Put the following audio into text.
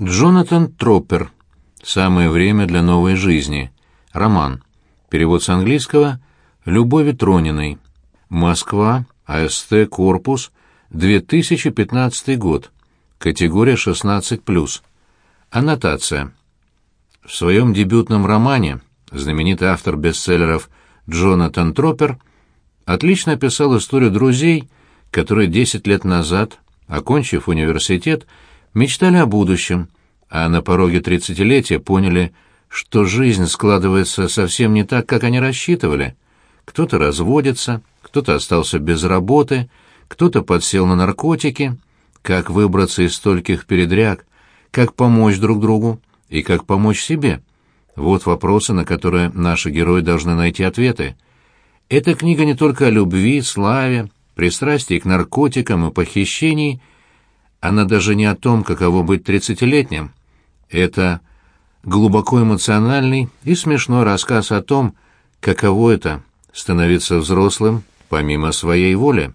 Джонатан Троппер. Самое время для новой жизни. Роман. Перевод с английского Любови Трониной. Москва. АСТ Корпус. 2015 год. Категория 16+. Аннотация. В своем дебютном романе знаменитый автор бестселлеров Джонатан Троппер отлично описал историю друзей, которые 10 лет назад, окончив университет, мечтали о будущем, а на пороге тридцатилетия поняли, что жизнь складывается совсем не так, как они рассчитывали. Кто-то разводится, кто-то остался без работы, кто-то подсел на наркотики. Как выбраться из стольких передряг, как помочь друг другу и как помочь себе? Вот вопросы, на которые наши герои должны найти ответы. Эта книга не только о любви, славе, пристрастии к наркотикам и похищении — она даже не о том, каково быть тридцатилетним. Это глубоко эмоциональный и смешной рассказ о том, каково это — становиться взрослым помимо своей воли.